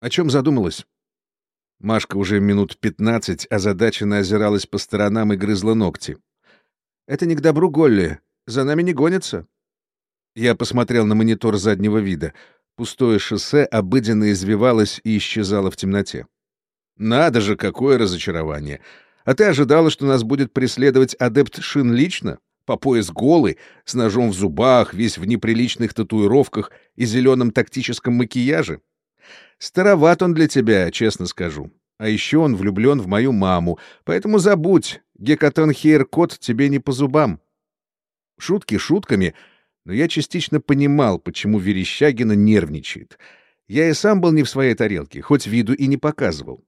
О чем задумалась?» Машка уже минут пятнадцать озадаченно озиралась по сторонам и грызла ногти. «Это не к добру, Голли. За нами не гонятся». Я посмотрел на монитор заднего вида. Пустое шоссе обыденно извивалось и исчезало в темноте. «Надо же, какое разочарование! А ты ожидала, что нас будет преследовать адепт Шин лично? По пояс голый, с ножом в зубах, весь в неприличных татуировках и зеленом тактическом макияже? Староват он для тебя, честно скажу. А еще он влюблен в мою маму, поэтому забудь, Гекатон Хейркот тебе не по зубам. Шутки шутками, но я частично понимал, почему Верещагина нервничает. Я и сам был не в своей тарелке, хоть виду и не показывал.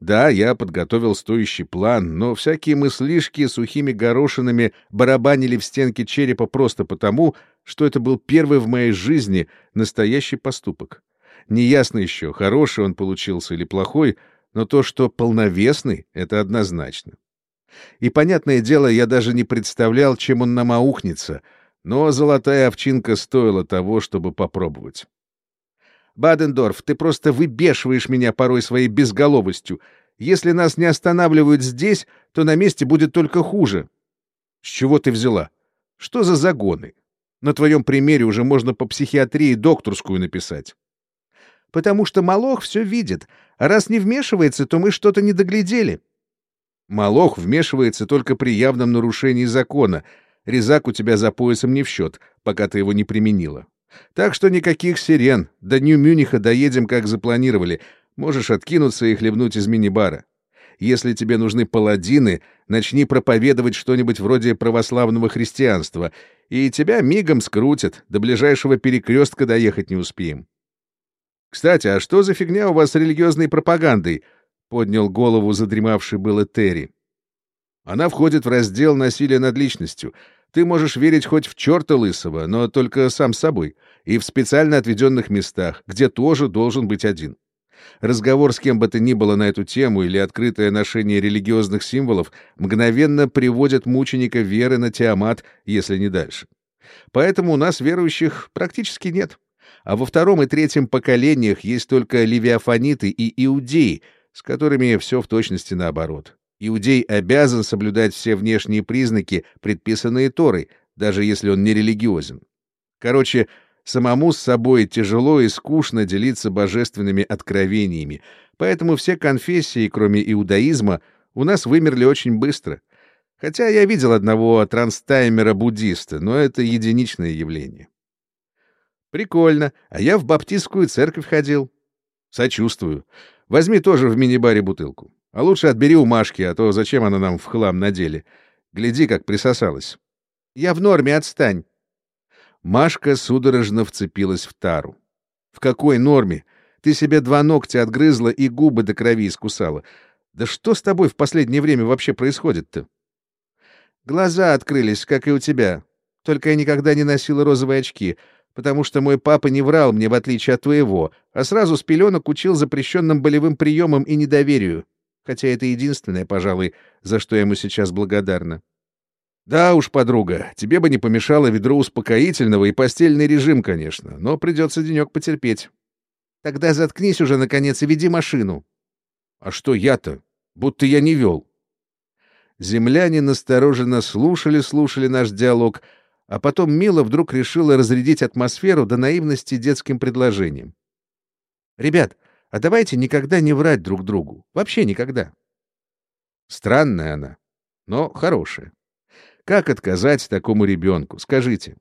Да, я подготовил стоящий план, но всякие мыслишки сухими горошинами барабанили в стенки черепа просто потому, что это был первый в моей жизни настоящий поступок. Неясно еще, хороший он получился или плохой, но то, что полновесный, это однозначно. И, понятное дело, я даже не представлял, чем он нам аухнется, но золотая овчинка стоила того, чтобы попробовать. «Бадендорф, ты просто выбешиваешь меня порой своей безголовостью. Если нас не останавливают здесь, то на месте будет только хуже». «С чего ты взяла? Что за загоны? На твоем примере уже можно по психиатрии докторскую написать» потому что Малох все видит, раз не вмешивается, то мы что-то не доглядели. Малох вмешивается только при явном нарушении закона. Резак у тебя за поясом не в счет, пока ты его не применила. Так что никаких сирен. До Нью-Мюниха доедем, как запланировали. Можешь откинуться и хлебнуть из мини-бара. Если тебе нужны паладины, начни проповедовать что-нибудь вроде православного христианства, и тебя мигом скрутят, до ближайшего перекрестка доехать не успеем. «Кстати, а что за фигня у вас с религиозной пропагандой?» — поднял голову задремавший было Терри. «Она входит в раздел насилия над личностью. Ты можешь верить хоть в черта лысого, но только сам собой, и в специально отведенных местах, где тоже должен быть один. Разговор с кем бы то ни было на эту тему или открытое ношение религиозных символов мгновенно приводят мученика веры на Тиамат, если не дальше. Поэтому у нас верующих практически нет а во втором и третьем поколениях есть только левиафаниты и иудеи, с которыми все в точности наоборот. Иудей обязан соблюдать все внешние признаки, предписанные Торой, даже если он не религиозен. Короче, самому с собой тяжело и скучно делиться божественными откровениями, поэтому все конфессии, кроме иудаизма, у нас вымерли очень быстро. Хотя я видел одного транстаймера-буддиста, но это единичное явление. Прикольно. А я в баптистскую церковь ходил. Сочувствую. Возьми тоже в мини-баре бутылку. А лучше отбери у Машки, а то зачем она нам в хлам надели. Гляди, как присосалась. Я в норме, отстань. Машка судорожно вцепилась в тару. В какой норме? Ты себе два ногтя отгрызла и губы до крови искусала. Да что с тобой в последнее время вообще происходит-то? Глаза открылись, как и у тебя. Только я никогда не носила розовые очки — потому что мой папа не врал мне, в отличие от твоего, а сразу с пеленок учил запрещенным болевым приемам и недоверию. Хотя это единственное, пожалуй, за что я ему сейчас благодарна. Да уж, подруга, тебе бы не помешало ведро успокоительного и постельный режим, конечно, но придется денек потерпеть. Тогда заткнись уже, наконец, и веди машину. А что я-то? Будто я не вел. Земляне настороженно слушали-слушали наш диалог — а потом Мила вдруг решила разрядить атмосферу до наивности детским предложением. «Ребят, а давайте никогда не врать друг другу. Вообще никогда». Странная она, но хорошая. Как отказать такому ребенку, скажите?